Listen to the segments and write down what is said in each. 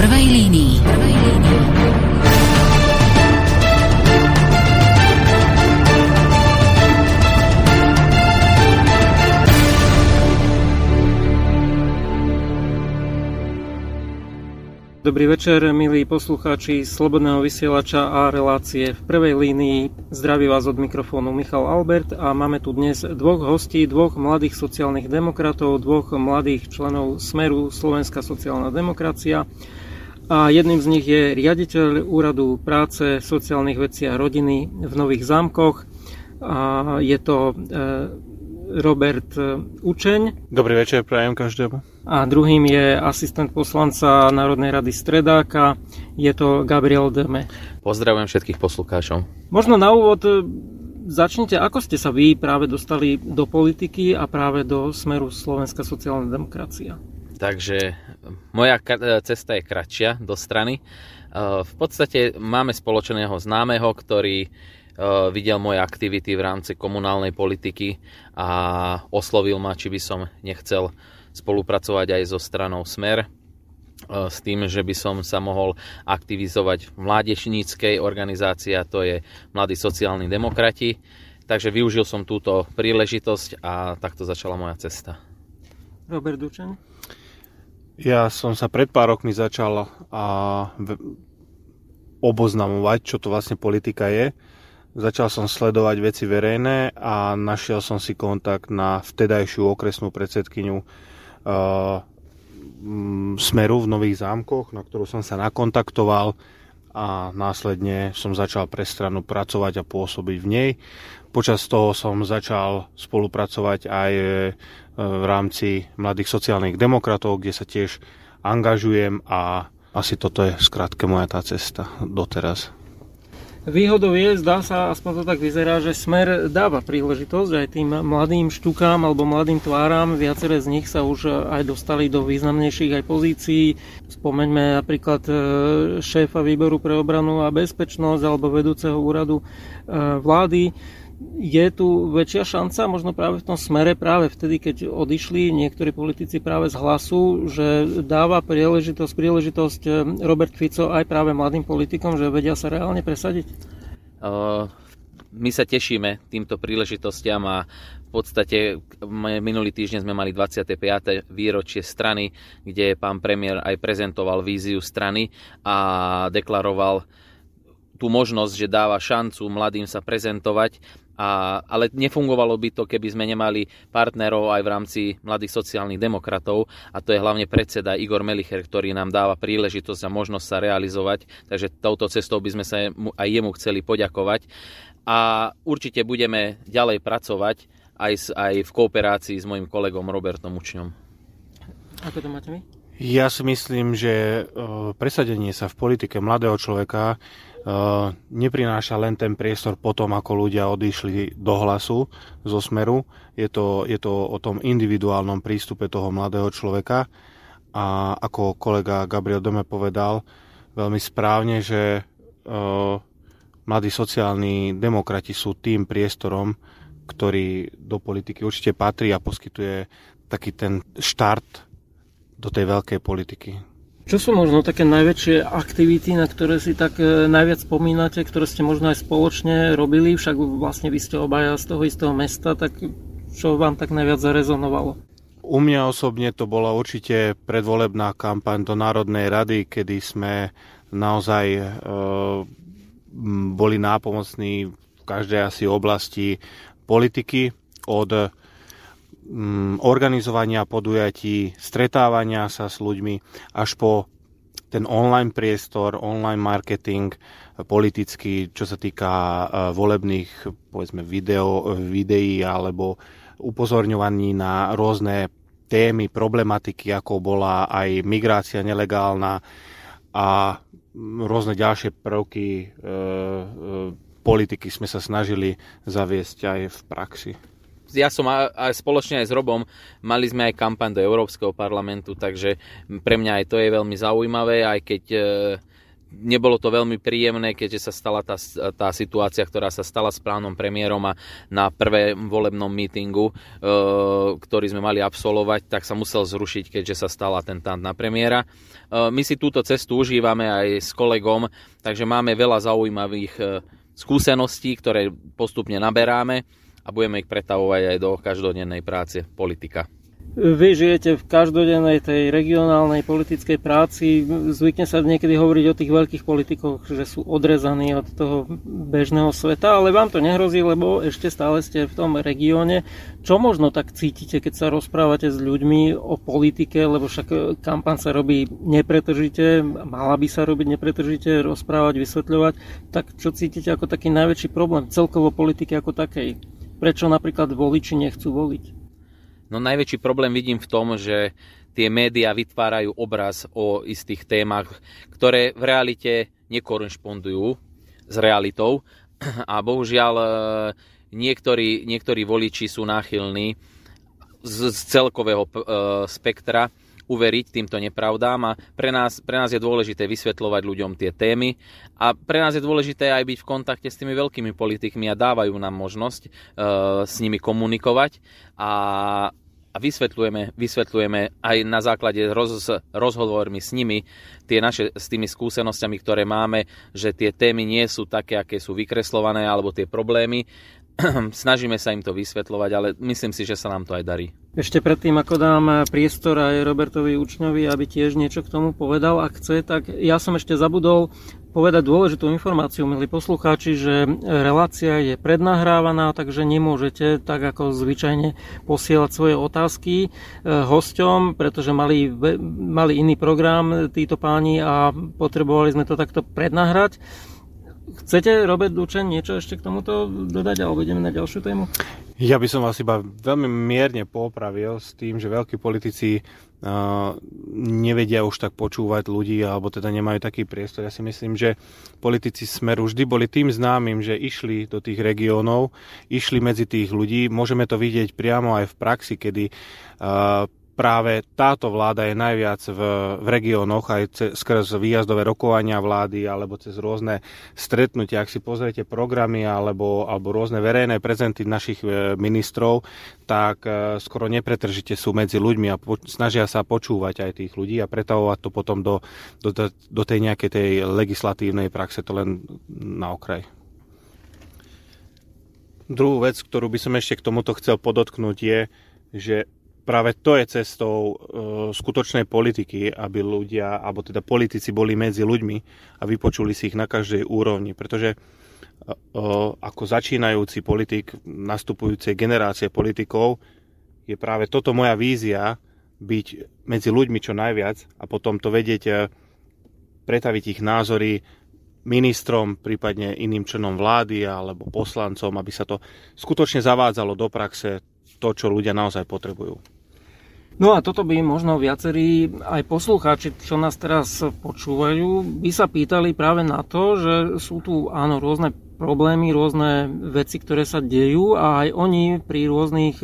prvej línii. Dobrý večer, milí poslucháči Slobodného vysielača a relácie. V prvej línii zdraví vás od mikrofónu Michal Albert a máme tu dnes dvoch hostí, dvoch mladých sociálnych demokratov, dvoch mladých členov Smeru Slovenská sociálna demokracia. A jedným z nich je riaditeľ Úradu práce, sociálnych vecí a rodiny v Nových zámkoch. A je to e, Robert Učeň. Dobrý večer, prajem každému. A druhým je asistent poslanca Národnej rady Stredáka, je to Gabriel Deme. Pozdravujem všetkých poslucháčov. Možno na úvod e, začnite, ako ste sa vy práve dostali do politiky a práve do smeru Slovenská sociálna demokracia? Takže moja cesta je kratšia do strany. E, v podstate máme spoločného známeho, ktorý Eh, videl moje aktivity v rámci komunálnej politiky a oslovil ma, či by som nechcel spolupracovať aj so stranou Smer s tým, že by som sa mohol aktivizovať v mládežníckej organizácii a to je Mladí sociálni demokrati. Takže využil som túto príležitosť a takto začala moja cesta. Robert Dučen? Ja som sa pred pár rokmi začal a oboznamovať, čo to vlastne politika je Začal som sledovať veci verejné a našiel som si kontakt na vtedajšiu okresnú predsedkyňu uh, Smeru v Nových zámkoch, na ktorú som sa nakontaktoval a následne som začal pre stranu pracovať a pôsobiť v nej. Počas toho som začal spolupracovať aj e, v rámci Mladých sociálnych demokratov, kde sa tiež angažujem a asi toto je skrátke moja tá cesta doteraz. Výhodou je, zdá sa, aspoň to tak vyzerá, že Smer dáva príležitosť aj tým mladým štukám alebo mladým tváram. Viaceré z nich sa už aj dostali do významnejších aj pozícií. Spomeňme napríklad e, šéfa výboru pre obranu a bezpečnosť alebo vedúceho úradu e, vlády je tu väčšia šanca, možno práve v tom smere, práve vtedy, keď odišli niektorí politici práve z hlasu, že dáva príležitosť, príležitosť eh, Robert Fico aj práve mladým politikom, že vedia sa reálne presadiť? Uh, my sa tešíme týmto príležitostiam a v podstate minulý týždeň sme mali 25. výročie strany, kde pán premiér aj prezentoval víziu strany a deklaroval tú možnosť, že dáva šancu mladým sa prezentovať a, ale nefungovalo by to, keby sme nemali partnerov aj v rámci mladých sociálnych demokratov a to je hlavne predseda Igor Melicher, ktorý nám dáva príležitosť a možnosť sa realizovať. Takže touto cestou by sme sa aj jemu chceli poďakovať. A určite budeme ďalej pracovať aj, aj v kooperácii s mojim kolegom Robertom Učňom. Ako to máte vy? Ja si myslím, že presadenie sa v politike mladého človeka neprináša len ten priestor potom, ako ľudia odišli do hlasu zo smeru. Je to, je to o tom individuálnom prístupe toho mladého človeka a ako kolega Gabriel Dome povedal veľmi správne, že mladí sociálni demokrati sú tým priestorom, ktorý do politiky určite patrí a poskytuje taký ten štart do tej veľkej politiky. Čo sú možno také najväčšie aktivity, na ktoré si tak e, najviac spomínate, ktoré ste možno aj spoločne robili, však vlastne vy ste obaja z toho istého mesta, tak čo vám tak najviac zarezonovalo? U mňa osobne to bola určite predvolebná kampaň do Národnej rady, kedy sme naozaj e, boli nápomocní v každej asi oblasti politiky od organizovania podujatí, stretávania sa s ľuďmi, až po ten online priestor, online marketing, politický, čo sa týka e, volebných povedzme video, videí alebo upozorňovaní na rôzne témy, problematiky, ako bola aj migrácia nelegálna a rôzne ďalšie prvky e, e, politiky sme sa snažili zaviesť aj v praxi ja som aj spoločne aj s Robom, mali sme aj kampaň do Európskeho parlamentu, takže pre mňa aj to je veľmi zaujímavé, aj keď e, nebolo to veľmi príjemné, keďže sa stala tá, tá situácia, ktorá sa stala s plánom premiérom a na prvé volebnom mítingu, e, ktorý sme mali absolvovať, tak sa musel zrušiť, keďže sa stal atentant na premiéra. E, my si túto cestu užívame aj s kolegom, takže máme veľa zaujímavých skúseností, ktoré postupne naberáme a budeme ich pretavovať aj do každodennej práce politika. Vy žijete v každodennej tej regionálnej politickej práci, zvykne sa niekedy hovoriť o tých veľkých politikoch, že sú odrezaní od toho bežného sveta, ale vám to nehrozí, lebo ešte stále ste v tom regióne. Čo možno tak cítite, keď sa rozprávate s ľuďmi o politike, lebo však kampaň sa robí nepretržite, mala by sa robiť nepretržite, rozprávať, vysvetľovať, tak čo cítite ako taký najväčší problém celkovo politiky ako takej? Prečo napríklad voliči nechcú voliť? No najväčší problém vidím v tom, že tie médiá vytvárajú obraz o istých témach, ktoré v realite nekorešpondujú s realitou a bohužiaľ e, niektorí, niektorí voliči sú náchylní z, z celkového e, spektra uveriť týmto nepravdám a pre nás, pre nás je dôležité vysvetľovať ľuďom tie témy a pre nás je dôležité aj byť v kontakte s tými veľkými politikmi a dávajú nám možnosť e, s nimi komunikovať a, a vysvetľujeme, vysvetľujeme aj na základe roz, rozhovormi s nimi, tie naše, s tými skúsenosťami, ktoré máme, že tie témy nie sú také, aké sú vykreslované, alebo tie problémy. Snažíme sa im to vysvetľovať, ale myslím si, že sa nám to aj darí. Ešte predtým, ako dám priestor aj Robertovi Učňovi, aby tiež niečo k tomu povedal, ak chce, tak ja som ešte zabudol povedať dôležitú informáciu, milí poslucháči, že relácia je prednahrávaná, takže nemôžete tak ako zvyčajne posielať svoje otázky e, hosťom, pretože mali, mali iný program títo páni a potrebovali sme to takto prednahrať. Chcete, Robert Dučen, niečo ešte k tomuto dodať, alebo ideme na ďalšiu tému? Ja by som vás iba veľmi mierne popravil s tým, že veľkí politici uh, nevedia už tak počúvať ľudí, alebo teda nemajú taký priestor. Ja si myslím, že politici Smeru vždy boli tým známym, že išli do tých regiónov, išli medzi tých ľudí. Môžeme to vidieť priamo aj v praxi, kedy uh, práve táto vláda je najviac v, v regiónoch aj ce, skrz výjazdové rokovania vlády alebo cez rôzne stretnutia. Ak si pozriete programy alebo, alebo rôzne verejné prezenty našich e, ministrov, tak e, skoro nepretržite sú medzi ľuďmi a po, snažia sa počúvať aj tých ľudí a pretavovať to potom do, do, do tej nejakej tej legislatívnej praxe, to len na okraj. Druhú vec, ktorú by som ešte k tomuto chcel podotknúť je, že práve to je cestou e, skutočnej politiky, aby ľudia, alebo teda politici boli medzi ľuďmi a vypočuli si ich na každej úrovni, pretože e, e, ako začínajúci politik nastupujúcej generácie politikov je práve toto moja vízia byť medzi ľuďmi čo najviac a potom to vedieť e, pretaviť ich názory ministrom, prípadne iným členom vlády alebo poslancom, aby sa to skutočne zavádzalo do praxe to, čo ľudia naozaj potrebujú. No a toto by možno viacerí aj poslucháči, čo nás teraz počúvajú, by sa pýtali práve na to, že sú tu áno rôzne problémy, rôzne veci, ktoré sa dejú a aj oni pri rôznych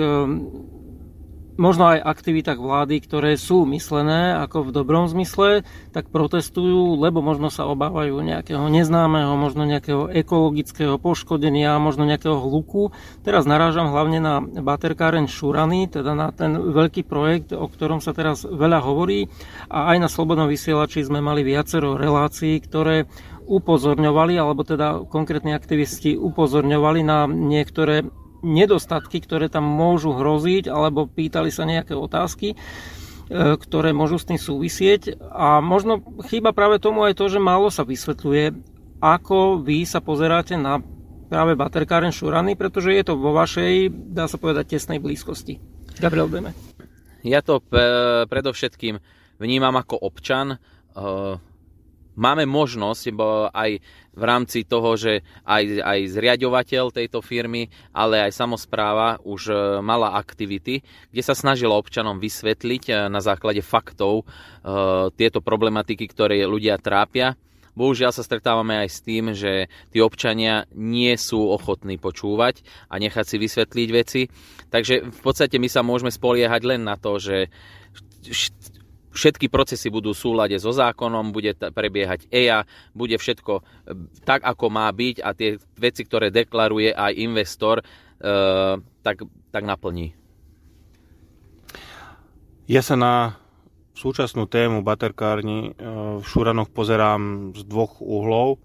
možno aj aktivitách vlády, ktoré sú myslené ako v dobrom zmysle, tak protestujú, lebo možno sa obávajú nejakého neznámeho, možno nejakého ekologického poškodenia, možno nejakého hluku. Teraz narážam hlavne na baterkáren Šurany, teda na ten veľký projekt, o ktorom sa teraz veľa hovorí a aj na Slobodnom vysielači sme mali viacero relácií, ktoré upozorňovali, alebo teda konkrétni aktivisti upozorňovali na niektoré nedostatky, ktoré tam môžu hroziť, alebo pýtali sa nejaké otázky, e, ktoré môžu s tým súvisieť. A možno chýba práve tomu aj to, že málo sa vysvetľuje, ako vy sa pozeráte na práve baterkáren Šurany, pretože je to vo vašej, dá sa povedať, tesnej blízkosti. Gabriel Deme. Ja to predovšetkým vnímam ako občan. E, máme možnosť aj v rámci toho, že aj, aj zriadovateľ tejto firmy, ale aj samozpráva už e, mala aktivity, kde sa snažila občanom vysvetliť e, na základe faktov e, tieto problematiky, ktoré ľudia trápia. Bohužiaľ sa stretávame aj s tým, že tí občania nie sú ochotní počúvať a nechať si vysvetliť veci. Takže v podstate my sa môžeme spoliehať len na to, že všetky procesy budú v súlade so zákonom, bude prebiehať EIA, bude všetko e, tak, ako má byť a tie veci, ktoré deklaruje aj investor, tak, tak naplní. Ja sa na súčasnú tému baterkárni v Šuranoch pozerám z dvoch uhlov.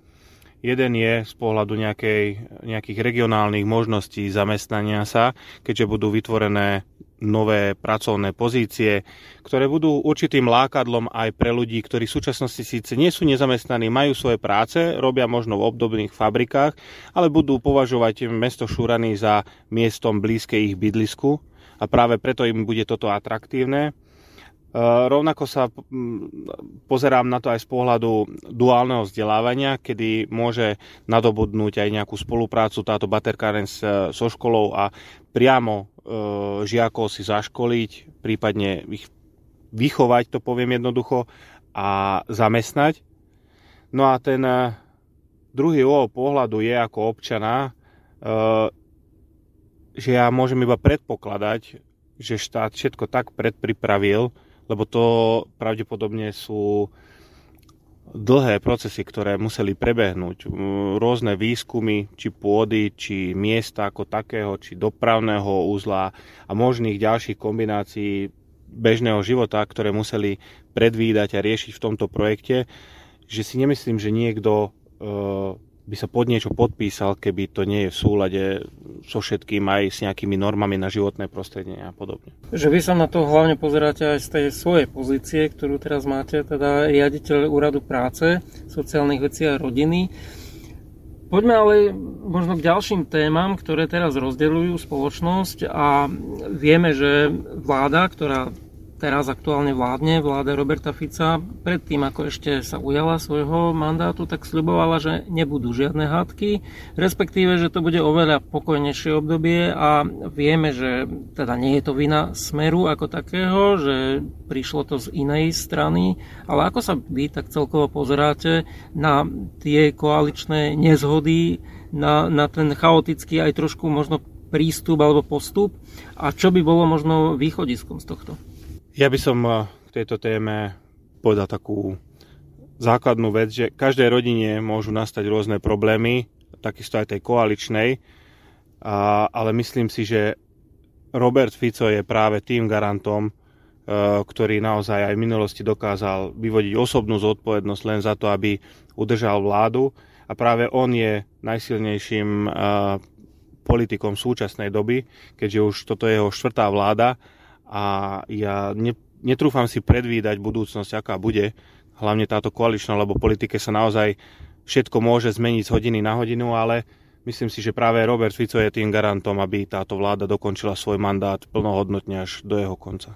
Jeden je z pohľadu nejakej, nejakých regionálnych možností zamestnania sa, keďže budú vytvorené nové pracovné pozície, ktoré budú určitým lákadlom aj pre ľudí, ktorí v súčasnosti síce nie sú nezamestnaní, majú svoje práce, robia možno v obdobných fabrikách, ale budú považovať mesto Šúrany za miestom blízke ich bydlisku a práve preto im bude toto atraktívne. Eh, rovnako sa pozerám na to aj z pohľadu duálneho vzdelávania, kedy môže nadobudnúť aj nejakú spoluprácu táto baterkáren eh, so školou a priamo eh, žiakov si zaškoliť, prípadne ich vychovať, to poviem jednoducho, a zamestnať. No a ten druhý uhol pohľadu je ako občana, že ja môžem iba predpokladať, že štát všetko tak predpripravil, lebo to pravdepodobne sú dlhé procesy, ktoré museli prebehnúť. Rôzne výskumy, či pôdy, či miesta ako takého, či dopravného úzla a možných ďalších kombinácií bežného života, ktoré museli predvídať a riešiť v tomto projekte, že si nemyslím, že niekto by sa pod niečo podpísal, keby to nie je v súlade so všetkým aj s nejakými normami na životné prostredie a podobne. Že vy sa na to hlavne pozeráte aj z tej svojej pozície, ktorú teraz máte, teda riaditeľ úradu práce, sociálnych vecí a rodiny. Poďme ale možno k ďalším témam, ktoré teraz rozdeľujú spoločnosť a vieme, že vláda, ktorá teraz aktuálne vládne, vláda Roberta Fica, predtým ako ešte sa ujala svojho mandátu, tak sľubovala, že nebudú žiadne hádky, respektíve, že to bude oveľa pokojnejšie obdobie a vieme, že teda nie je to vina Smeru ako takého, že prišlo to z inej strany, ale ako sa vy tak celkovo pozeráte na tie koaličné nezhody, na, na ten chaotický aj trošku možno prístup alebo postup a čo by bolo možno východiskom z tohto? Ja by som eh, k tejto téme povedal takú základnú vec, že každej rodine môžu nastať rôzne problémy, takisto aj tej koaličnej, a, ale myslím si, že Robert Fico je práve tým garantom, eh, ktorý naozaj aj v minulosti dokázal vyvodiť osobnú zodpovednosť len za to, aby udržal vládu. A práve on je najsilnejším eh, politikom súčasnej doby, keďže už toto je jeho štvrtá vláda a ja ne, netrúfam si predvídať budúcnosť, aká bude, hlavne táto koaličná, lebo politike sa naozaj všetko môže zmeniť z hodiny na hodinu, ale myslím si, že práve Robert Fico je tým garantom, aby táto vláda dokončila svoj mandát plnohodnotne až do jeho konca.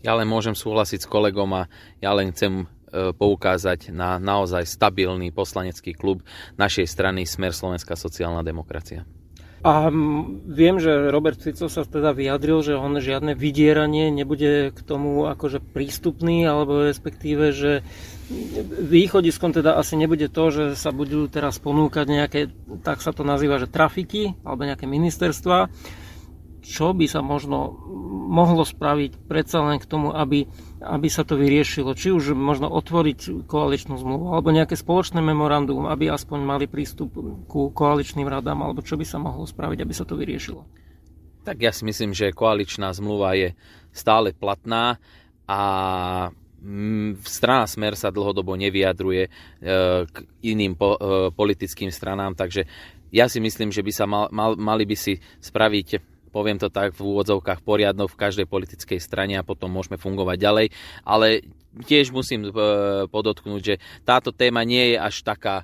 Ja len môžem súhlasiť s kolegom a ja len chcem e, poukázať na naozaj stabilný poslanecký klub našej strany Smer Slovenská sociálna demokracia. A viem, že Robert Fico sa teda vyjadril, že on žiadne vydieranie nebude k tomu akože prístupný, alebo respektíve, že východiskom teda asi nebude to, že sa budú teraz ponúkať nejaké, tak sa to nazýva, že trafiky, alebo nejaké ministerstva, čo by sa možno mohlo spraviť predsa len k tomu, aby, aby sa to vyriešilo. Či už možno otvoriť koaličnú zmluvu, alebo nejaké spoločné memorandum, aby aspoň mali prístup ku koaličným radám, alebo čo by sa mohlo spraviť, aby sa to vyriešilo. Tak ja si myslím, že koaličná zmluva je stále platná a mm, strana Smer sa dlhodobo nevyjadruje e, k iným e, politickým stranám, takže ja si myslím, že by sa mal, mal, mali by si spraviť poviem to tak v úvodzovkách poriadno v každej politickej strane a potom môžeme fungovať ďalej. Ale tiež musím e, podotknúť, že táto téma nie je až taká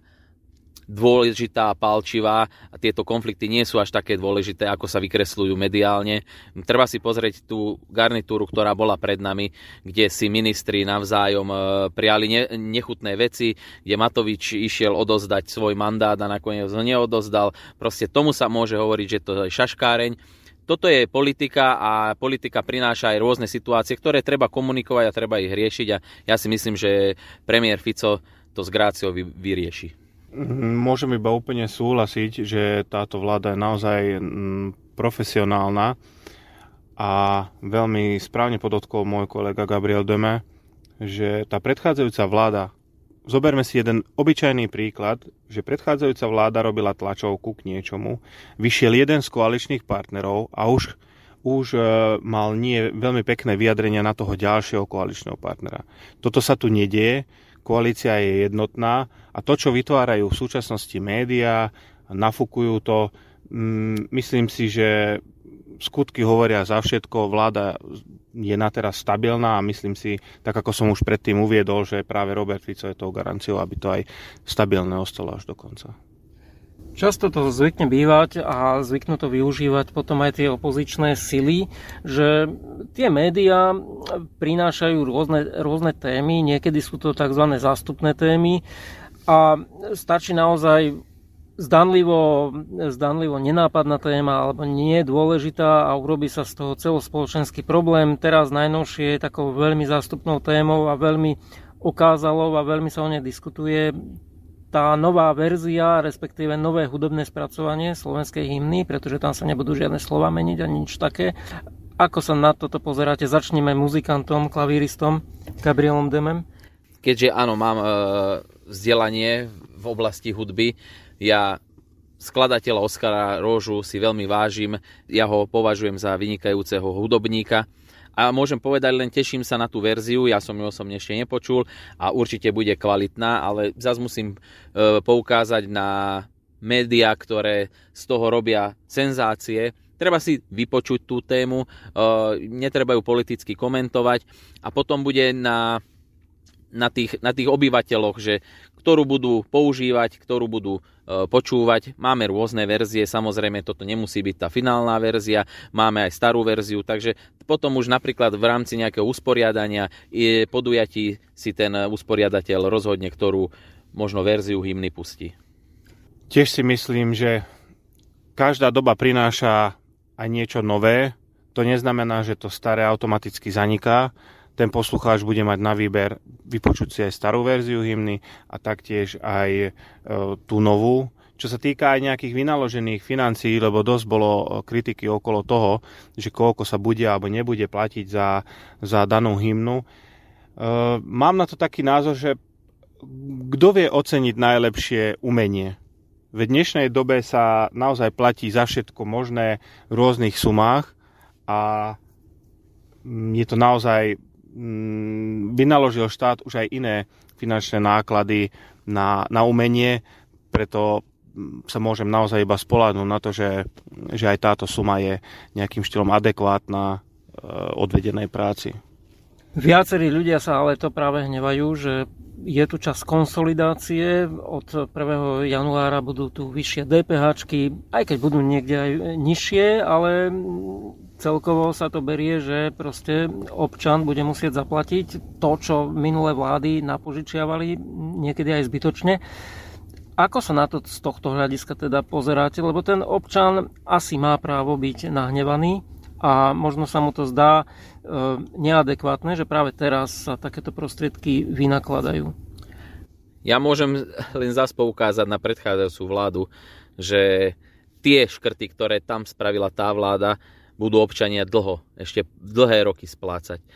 dôležitá a palčivá a tieto konflikty nie sú až také dôležité, ako sa vykresľujú mediálne. Treba si pozrieť tú garnitúru, ktorá bola pred nami, kde si ministri navzájom e, prijali nechutné veci, kde Matovič išiel odozdať svoj mandát a nakoniec ho neodozdal. Proste tomu sa môže hovoriť, že to je šaškáreň toto je politika a politika prináša aj rôzne situácie, ktoré treba komunikovať a treba ich riešiť a ja si myslím, že premiér Fico to s Gráciou vyrieši. Môžem iba úplne súhlasiť, že táto vláda je naozaj mm, profesionálna a veľmi správne podotkol môj kolega Gabriel Deme, že tá predchádzajúca vláda, zoberme si jeden obyčajný príklad, že predchádzajúca vláda robila tlačovku k niečomu, vyšiel jeden z koaličných partnerov a už, už e, mal nie veľmi pekné vyjadrenia na toho ďalšieho koaličného partnera. Toto sa tu nedieje, koalícia je jednotná a to, čo vytvárajú v súčasnosti médiá, nafúkujú to, mm, myslím si, že skutky hovoria za všetko, vláda je na teraz stabilná a myslím si, tak ako som už predtým uviedol, že práve Robert Fico je tou garanciou, aby to aj stabilné ostalo až do konca. Často to zvykne bývať a zvyknú to využívať potom aj tie opozičné sily, že tie médiá prinášajú rôzne, rôzne témy, niekedy sú to tzv. zástupné témy a stačí naozaj zdanlivo, zdanlivo nenápadná téma alebo nie je dôležitá a urobí sa z toho celospoločenský problém. Teraz najnovšie je takou veľmi zástupnou témou a veľmi okázalo a veľmi sa o nej diskutuje tá nová verzia, respektíve nové hudobné spracovanie slovenskej hymny, pretože tam sa nebudú žiadne slova meniť ani nič také. Ako sa na toto pozeráte? Začneme muzikantom, klavíristom Gabrielom Demem. Keďže áno, mám e, vzdelanie v oblasti hudby, ja skladateľa Oskara Róžu si veľmi vážim, ja ho považujem za vynikajúceho hudobníka a môžem povedať, len teším sa na tú verziu, ja som ju osobne ešte nepočul a určite bude kvalitná, ale zase musím e, poukázať na médiá, ktoré z toho robia senzácie. Treba si vypočuť tú tému, e, netreba ju politicky komentovať a potom bude na na tých, na tých obyvateľoch, že ktorú budú používať, ktorú budú počúvať. Máme rôzne verzie, samozrejme toto nemusí byť tá finálna verzia, máme aj starú verziu, takže potom už napríklad v rámci nejakého usporiadania podujatí si ten usporiadateľ rozhodne, ktorú možno verziu hymny pustí. Tiež si myslím, že každá doba prináša aj niečo nové. To neznamená, že to staré automaticky zaniká ten poslucháč bude mať na výber vypočuť si aj starú verziu hymny a taktiež aj e, tú novú. Čo sa týka aj nejakých vynaložených financií, lebo dosť bolo e, kritiky okolo toho, že koľko sa bude alebo nebude platiť za, za danú hymnu. E, mám na to taký názor, že kto vie oceniť najlepšie umenie? V dnešnej dobe sa naozaj platí za všetko možné v rôznych sumách a je to naozaj Mm, vynaložil štát už aj iné finančné náklady na, na umenie, preto mm, sa môžem naozaj iba spoladnúť na to, že, že aj táto suma je nejakým štýlom adekvátna e, odvedenej práci. Viacerí ľudia sa ale to práve hnevajú, že je tu čas konsolidácie. Od 1. januára budú tu vyššie DPH, aj keď budú niekde aj nižšie, ale celkovo sa to berie, že proste občan bude musieť zaplatiť to, čo minulé vlády napožičiavali, niekedy aj zbytočne. Ako sa na to z tohto hľadiska teda pozeráte? Lebo ten občan asi má právo byť nahnevaný a možno sa mu to zdá e, neadekvátne, že práve teraz sa takéto prostriedky vynakladajú. Ja môžem len zase poukázať na predchádzajúcu vládu, že tie škrty, ktoré tam spravila tá vláda, budú občania dlho, ešte dlhé roky splácať. E,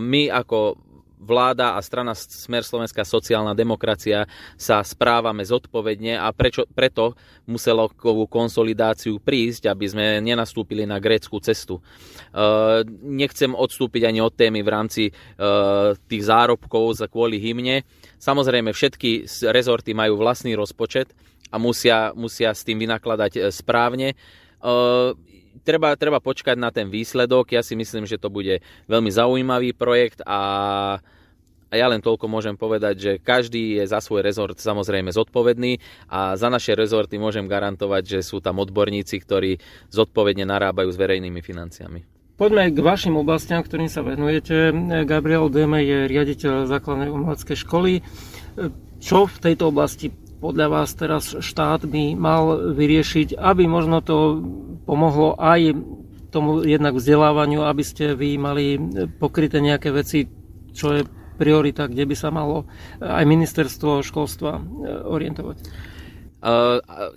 my ako vláda a strana Smer Slovenská sociálna demokracia sa správame zodpovedne a prečo, preto muselo konsolidáciu prísť, aby sme nenastúpili na grécku cestu. E, nechcem odstúpiť ani od témy v rámci e, tých zárobkov za kvôli hymne. Samozrejme, všetky rezorty majú vlastný rozpočet a musia, musia s tým vynakladať správne treba, treba počkať na ten výsledok. Ja si myslím, že to bude veľmi zaujímavý projekt a, a ja len toľko môžem povedať, že každý je za svoj rezort samozrejme zodpovedný a za naše rezorty môžem garantovať, že sú tam odborníci, ktorí zodpovedne narábajú s verejnými financiami. Poďme k vašim oblastiam, ktorým sa venujete. Gabriel Deme je riaditeľ základnej umeleckej školy. Čo v tejto oblasti podľa vás teraz štát by mal vyriešiť, aby možno to pomohlo aj tomu jednak vzdelávaniu, aby ste vy mali pokryté nejaké veci, čo je priorita, kde by sa malo aj ministerstvo školstva e, orientovať?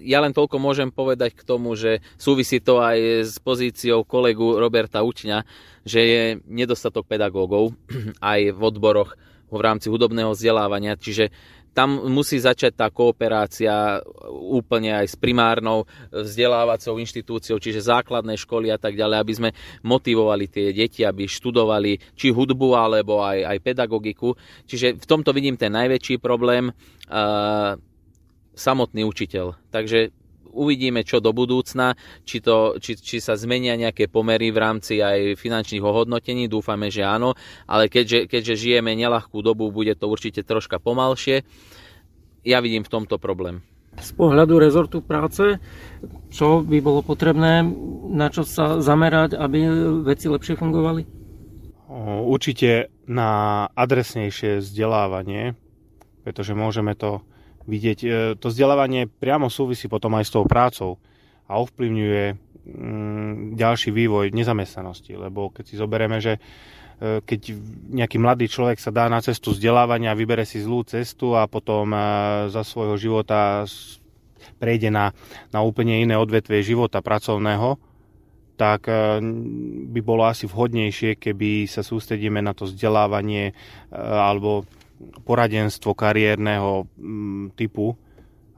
Ja len toľko môžem povedať k tomu, že súvisí to aj s pozíciou kolegu Roberta Učňa, že je nedostatok pedagógov aj v odboroch v rámci hudobného vzdelávania, čiže tam musí začať tá kooperácia úplne aj s primárnou vzdelávacou inštitúciou, čiže základné školy a tak ďalej, aby sme motivovali tie deti, aby študovali či hudbu, alebo aj, aj pedagogiku. Čiže v tomto vidím ten najväčší problém. Uh, samotný učiteľ. Takže uvidíme, čo do budúcna, či, to, či, či sa zmenia nejaké pomery v rámci aj finančných ohodnotení, dúfame, že áno, ale keďže, keďže žijeme nelahkú dobu, bude to určite troška pomalšie. Ja vidím v tomto problém. Z pohľadu rezortu práce, čo by bolo potrebné, na čo sa zamerať, aby veci lepšie fungovali? Určite na adresnejšie vzdelávanie, pretože môžeme to vidieť. E, to vzdelávanie priamo súvisí potom aj s tou prácou a ovplyvňuje mm, ďalší vývoj nezamestnanosti, lebo keď si zoberieme, že e, keď nejaký mladý človek sa dá na cestu vzdelávania, vybere si zlú cestu a potom e, za svojho života prejde na, na úplne iné odvetvie života pracovného, tak by bolo asi vhodnejšie, keby sa sústredíme na to vzdelávanie alebo poradenstvo kariérneho mm, typu,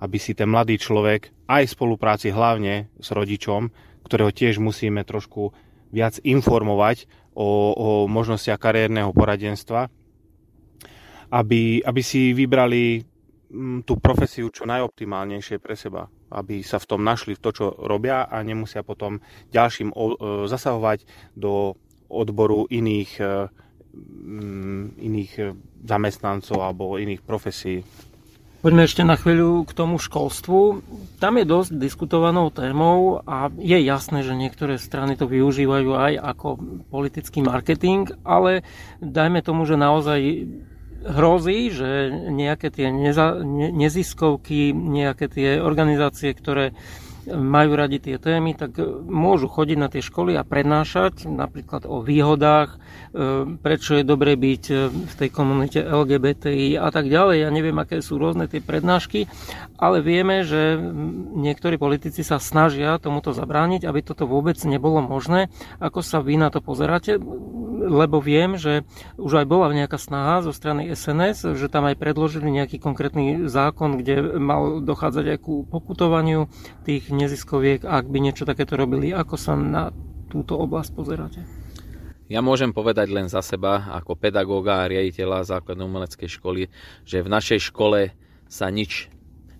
aby si ten mladý človek aj v spolupráci hlavne s rodičom, ktorého tiež musíme trošku viac informovať o, o možnostiach kariérneho poradenstva, aby, aby si vybrali mm, tú profesiu čo najoptimálnejšie pre seba, aby sa v tom našli v to, čo robia a nemusia potom ďalším e, zasahovať do odboru iných e, iných eh, zamestnancov alebo iných profesí. Poďme ešte na chvíľu k tomu školstvu. Tam je dosť diskutovanou témou a je jasné, že niektoré strany to využívajú aj ako politický marketing, ale dajme tomu, že naozaj hrozí, že nejaké tie neza, neziskovky, nejaké tie organizácie, ktoré majú radi tie témy, tak môžu chodiť na tie školy a prednášať napríklad o výhodách, prečo je dobre byť e, v tej komunite LGBTI a tak ďalej. Ja neviem, aké sú rôzne tie prednášky, ale vieme, že niektorí politici sa snažia tomuto zabrániť, aby toto vôbec nebolo možné. Ako sa vy na to pozeráte? Lebo viem, že už aj bola nejaká snaha zo strany SNS, že tam aj predložili nejaký konkrétny zákon, kde mal dochádzať aj ku pokutovaniu tých neziskoviek, ak by niečo takéto robili. Ako sa na túto oblasť pozeráte? Ja môžem povedať len za seba, ako pedagóga a riaditeľa základnej umeleckej školy, že v našej škole sa nič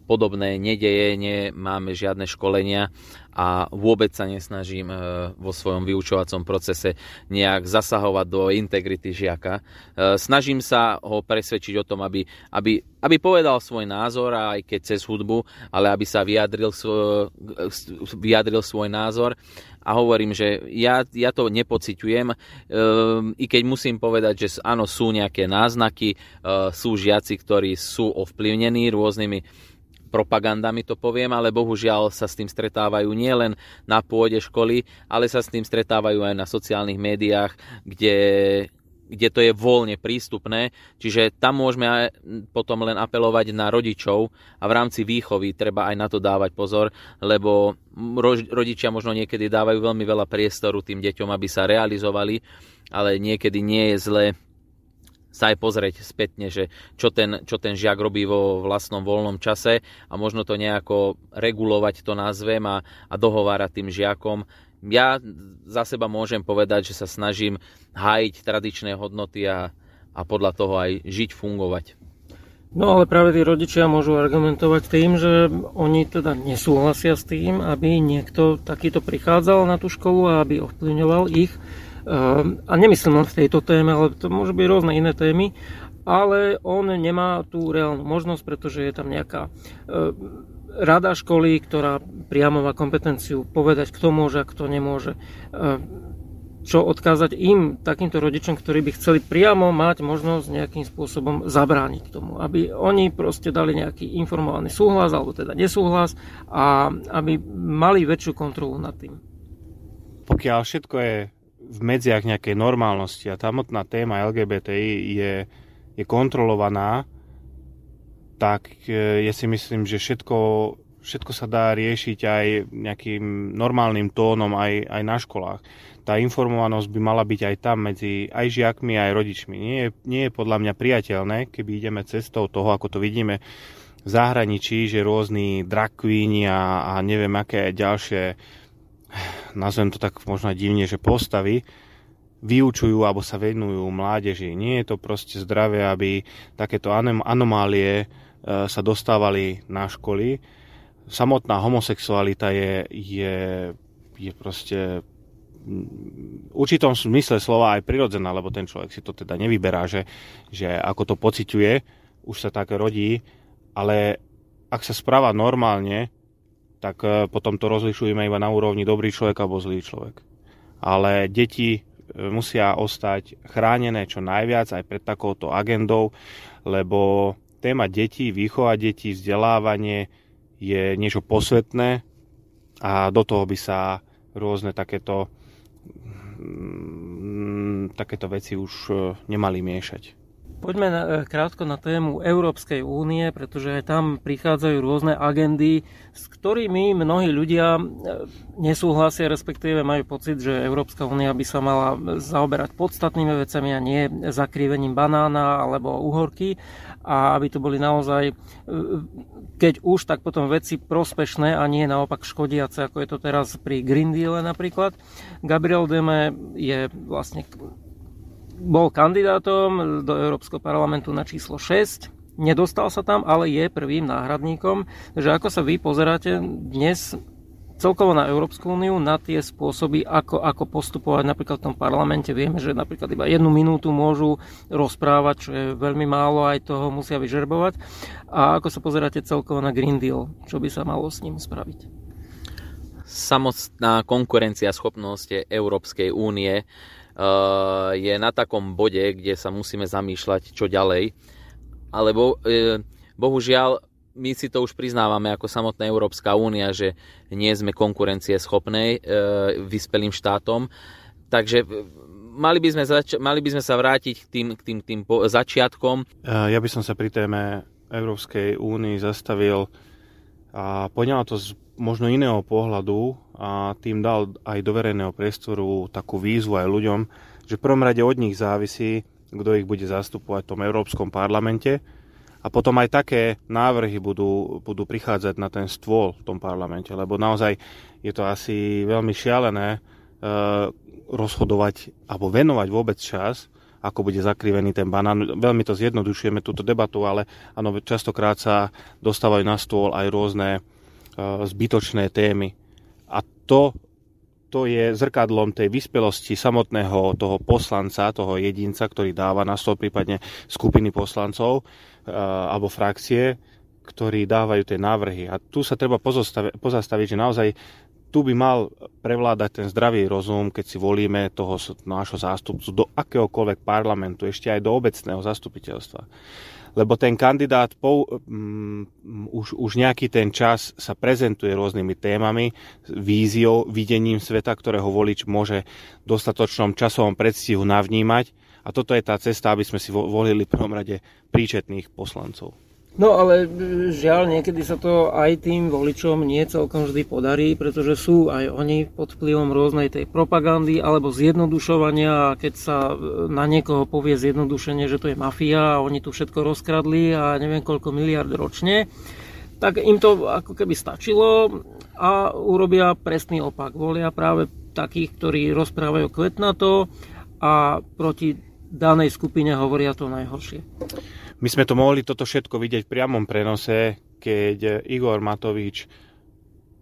podobné nedeje, nemáme žiadne školenia a vôbec sa nesnažím e, vo svojom vyučovacom procese nejak zasahovať do integrity žiaka. E, snažím sa ho presvedčiť o tom, aby, aby, aby povedal svoj názor, aj keď cez hudbu, ale aby sa vyjadril, svoj, vyjadril svoj názor a hovorím, že ja, ja to nepociťujem, e, i keď musím povedať, že áno, sú nejaké náznaky, sú žiaci, ktorí sú ovplyvnení rôznymi propagandami to poviem, ale bohužiaľ sa s tým stretávajú nielen na pôde školy, ale sa s tým stretávajú aj na sociálnych médiách, kde, kde to je voľne prístupné. Čiže tam môžeme aj potom len apelovať na rodičov a v rámci výchovy treba aj na to dávať pozor, lebo rodičia možno niekedy dávajú veľmi veľa priestoru tým deťom, aby sa realizovali, ale niekedy nie je zle sa aj pozrieť spätne, že čo ten, čo ten žiak robí vo vlastnom voľnom čase a možno to nejako regulovať to nazvem a, a dohovárať tým žiakom. Ja za seba môžem povedať, že sa snažím hájiť tradičné hodnoty a, a podľa toho aj žiť, fungovať. No ale práve tí rodičia môžu argumentovať tým, že oni teda nesúhlasia s tým, aby niekto takýto prichádzal na tú školu a aby ovplyvňoval ich a nemyslím len v tejto téme, ale to môže byť rôzne iné témy, ale on nemá tú reálnu možnosť, pretože je tam nejaká ehm, rada školy, ktorá priamo má kompetenciu povedať, kto môže a kto nemôže. Ehm, čo odkázať im, takýmto rodičom, ktorí by chceli priamo mať možnosť nejakým spôsobom zabrániť tomu. Aby oni proste dali nejaký informovaný súhlas, alebo teda nesúhlas a aby mali väčšiu kontrolu nad tým. Pokiaľ všetko je v medziach nejakej normálnosti a tamotná téma LGBTI je, je kontrolovaná, tak e, ja si myslím, že všetko, všetko sa dá riešiť aj nejakým normálnym tónom aj, aj na školách. Tá informovanosť by mala byť aj tam medzi aj žiakmi, aj rodičmi. Nie je, nie je podľa mňa priateľné, keby ideme cestou toho, ako to vidíme v zahraničí, že rôzni drag a, a neviem aké ďalšie, nazvem to tak možno divne, že postavy, vyučujú alebo sa venujú mládeži. Nie je to proste zdravé, aby takéto anomálie e, sa dostávali na školy. Samotná homosexualita je, je, je proste v určitom smysle slova aj prirodzená, lebo ten človek si to teda nevyberá, že, že ako to pociťuje, už sa tak rodí, ale ak sa správa normálne, tak e, potom to rozlišujeme iba na úrovni dobrý človek alebo zlý človek. Ale deti musia ostať chránené čo najviac aj pred takouto agendou, lebo téma detí, výchova detí, vzdelávanie je niečo posvetné a do toho by sa rôzne takéto, mm, takéto veci už e, nemali miešať. Poďme na, e, krátko na tému Európskej únie, pretože tam prichádzajú rôzne agendy, s ktorými mnohí ľudia e, nesúhlasia, respektíve majú pocit, že Európska únia by sa mala zaoberať podstatnými vecami a nie zakrivením banána alebo uhorky a aby to boli naozaj, e, keď už, tak potom veci prospešné a nie naopak škodiace, ako je to teraz pri Green Deal napríklad. Gabriel Deme je vlastne bol kandidátom do Európskeho parlamentu na číslo 6. Nedostal sa tam, ale je prvým náhradníkom. Takže ako sa vy pozeráte dnes celkovo na Európsku úniu, na tie spôsoby, ako, ako postupovať napríklad v tom parlamente. Vieme, že napríklad iba jednu minútu môžu rozprávať, čo je veľmi málo, aj toho musia vyžerbovať. A ako sa pozeráte celkovo na Green Deal, čo by sa malo s ním spraviť? Samotná konkurencia schopnosť Európskej únie je na takom bode, kde sa musíme zamýšľať, čo ďalej. Alebo eh, bohužiaľ my si to už priznávame ako samotná Európska únia, že nie sme konkurencie schopnej e, vyspelým štátom. Takže mali by sme, zač- mali by sme sa vrátiť k tým, k tým, tým po- začiatkom. Ja by som sa pri téme Európskej únii zastavil a poňal to z možno iného pohľadu a tým dal aj do verejného priestoru takú výzvu aj ľuďom, že v prvom rade od nich závisí, kto ich bude zastupovať v tom Európskom parlamente. A potom aj také návrhy budú, budú prichádzať na ten stôl v tom parlamente, lebo naozaj je to asi veľmi šialené e, rozhodovať alebo venovať vôbec čas, ako bude zakrivený ten banán. Veľmi to zjednodušujeme túto debatu, ale áno, častokrát sa dostávajú na stôl aj rôzne E, zbytočné témy. A to, to je zrkadlom tej vyspelosti samotného toho poslanca, toho jedinca, ktorý dáva na stôl prípadne skupiny poslancov e, alebo frakcie, ktorí dávajú tie návrhy. A tu sa treba pozastaviť, že naozaj tu by mal prevládať ten zdravý rozum, keď si volíme toho nášho zástupcu do akéhokoľvek parlamentu, ešte aj do obecného zastupiteľstva lebo ten kandidát po, um, už, už nejaký ten čas sa prezentuje rôznymi témami, víziou, videním sveta, ktorého volič môže v dostatočnom časovom predstihu navnímať. A toto je tá cesta, aby sme si volili v prvom rade príčetných poslancov. No ale e, žiaľ, niekedy sa to aj tým voličom nie celkom vždy podarí, pretože sú aj oni pod vplyvom rôznej tej propagandy alebo zjednodušovania a keď sa e, na niekoho povie zjednodušenie, že to je mafia a oni tu všetko rozkradli a neviem koľko miliard ročne, tak im to ako keby stačilo a urobia presný opak. Volia práve takých, ktorí rozprávajú kvetnato a proti danej skupine hovoria to najhoršie. My sme to mohli toto všetko vidieť v priamom prenose, keď Igor Matovič,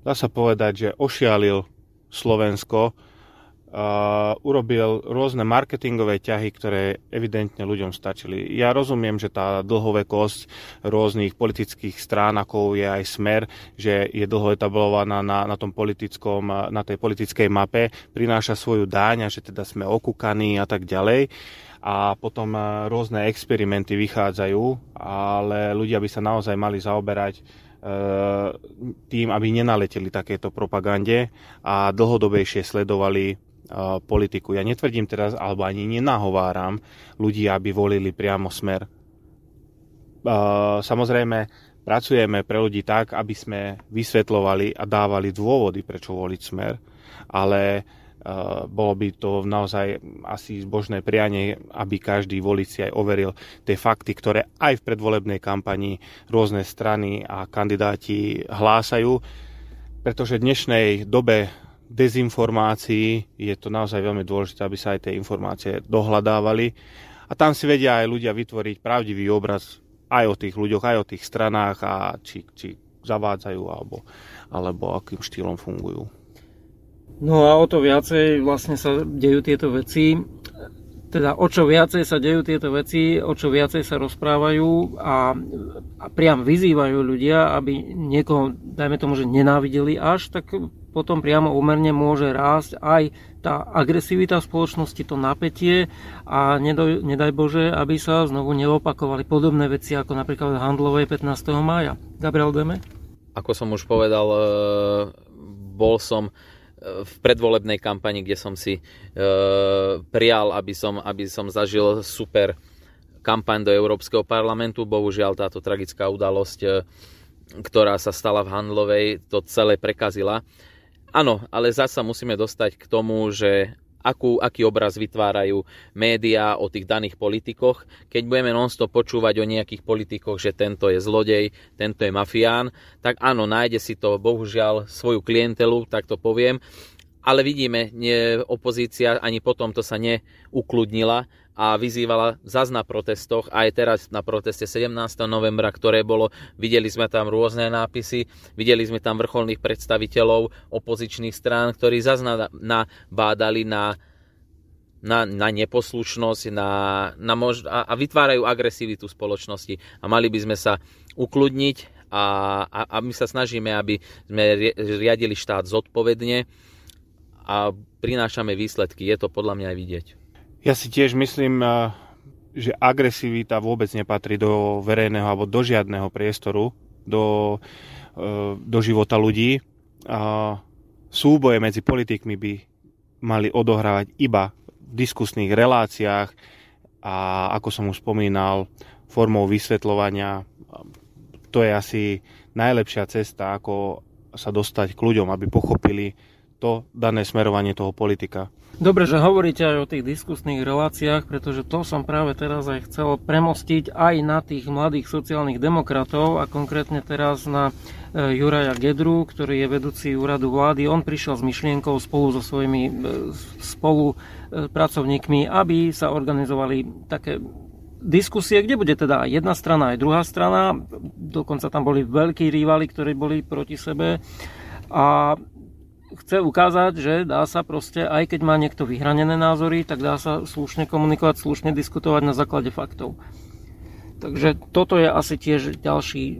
dá sa povedať, že ošialil Slovensko, Uh, urobil rôzne marketingové ťahy, ktoré evidentne ľuďom stačili. Ja rozumiem, že tá dlhovekosť rôznych politických strán, ako je aj Smer, že je dlho etablovaná na, na, tom politickom, na tej politickej mape, prináša svoju dáň a že teda sme okúkaní a tak ďalej a potom e, rôzne experimenty vychádzajú, ale ľudia by sa naozaj mali zaoberať e, tým, aby nenaleteli takéto propagande a dlhodobejšie sledovali e, politiku. Ja netvrdím teraz, alebo ani nenahováram ľudí, aby volili priamo smer. Samozrejme, pracujeme pre ľudí tak, aby sme vysvetľovali a dávali dôvody, prečo voliť smer, ale bolo by to naozaj asi zbožné prianie, aby každý volič si aj overil tie fakty, ktoré aj v predvolebnej kampani rôzne strany a kandidáti hlásajú, pretože v dnešnej dobe dezinformácií je to naozaj veľmi dôležité, aby sa aj tie informácie dohľadávali a tam si vedia aj ľudia vytvoriť pravdivý obraz aj o tých ľuďoch, aj o tých stranách a či, či zavádzajú alebo, alebo akým štýlom fungujú. No a o to viacej vlastne sa dejú tieto veci, teda o čo viacej sa dejú tieto veci, o čo viacej sa rozprávajú a, a priam vyzývajú ľudia, aby niekoho, dajme tomu, že nenávideli až, tak potom priamo úmerne môže rásť aj tá agresivita v spoločnosti, to napätie a nedaj, nedaj Bože, aby sa znovu neopakovali podobné veci ako napríklad v Handlovej 15. mája. Gabriel Deme? Ako som už povedal, e, bol som v predvolebnej kampani, kde som si e, prijal, aby som, aby som zažil super kampaň do Európskeho parlamentu. Bohužiaľ táto tragická udalosť, ktorá sa stala v Handlovej, to celé prekazila. Áno, ale zasa musíme dostať k tomu, že akú, aký obraz vytvárajú médiá o tých daných politikoch. Keď budeme nonstop počúvať o nejakých politikoch, že tento je zlodej, tento je mafián, tak áno, nájde si to bohužiaľ svoju klientelu, tak to poviem. Ale vidíme, nie, opozícia ani potom to sa neukludnila a vyzývala zas na protestoch, aj teraz na proteste 17. novembra, ktoré bolo, videli sme tam rôzne nápisy, videli sme tam vrcholných predstaviteľov opozičných strán, ktorí zas nabádali na, na, na neposlušnosť na, na mož- a, a vytvárajú agresivitu spoločnosti. A mali by sme sa ukludniť a, a, a my sa snažíme, aby sme riadili štát zodpovedne a prinášame výsledky. Je to podľa mňa aj vidieť. Ja si tiež myslím, eh, že agresivita vôbec nepatrí do verejného alebo do žiadneho priestoru, do, eh, do života ľudí. Súboje medzi politikmi by mali odohrávať iba v diskusných reláciách a ako som už spomínal, formou vysvetľovania. To je asi najlepšia cesta, ako sa dostať k ľuďom, aby pochopili to dané smerovanie toho politika. Dobre, že hovoríte aj o tých diskusných reláciách, pretože to som práve teraz aj chcel premostiť aj na tých mladých sociálnych demokratov a konkrétne teraz na e, Juraja Gedru, ktorý je vedúci úradu vlády. On prišiel s myšlienkou spolu so svojimi e, spolu e, aby sa organizovali také diskusie, kde bude teda jedna strana, aj druhá strana. Dokonca tam boli veľkí rivali, ktorí boli proti sebe. A chce ukázať, že dá sa proste, aj keď má niekto vyhranené názory, tak dá sa slušne komunikovať, slušne diskutovať na základe faktov. Takže toto je asi tiež ďalší,